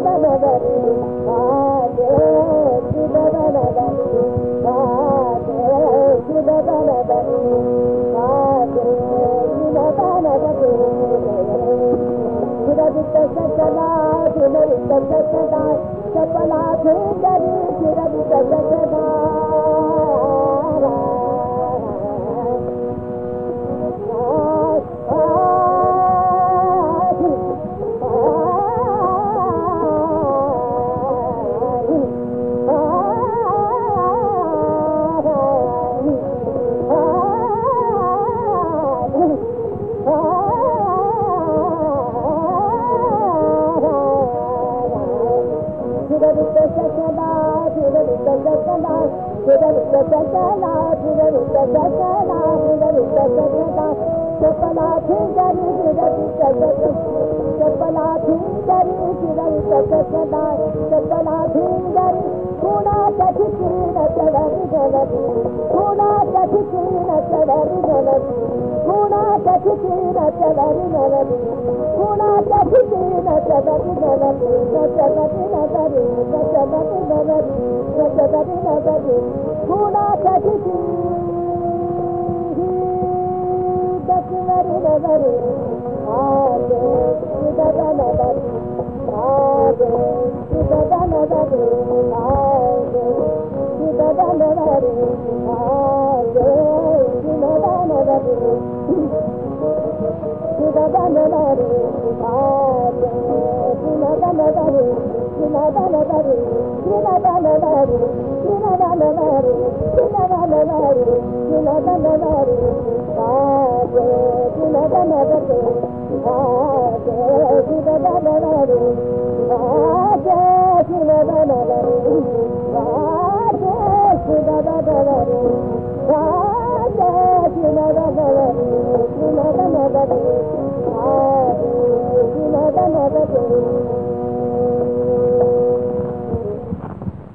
گل وا گل گل به تري گهاري چپلا ٿيندي ف چڪا چپلا ٿيند دک ٿي رونا دک ٿي رونا دک ٿي رو రజతి నగరి రజతి నగరి రజతి నగరి రజతి నగరి గుణాఖి దక్షిణరి నగరి ఆగే సుగత నగరి ఆగే సుగత నగరి ఆగే సుగత నగరి ఆగే సుగత నగరి సుగత నగరి దలదరు నిన దలదరు నిన దలదరు నిన దలదరు నిన దలదరు నిన దలదరు వాజే నిన దలదరు వాజే నిన దలదరు వాజే నిన దలదరు వాజే నిన దలదరు వాజే నిన దలదరు నిన దలదరు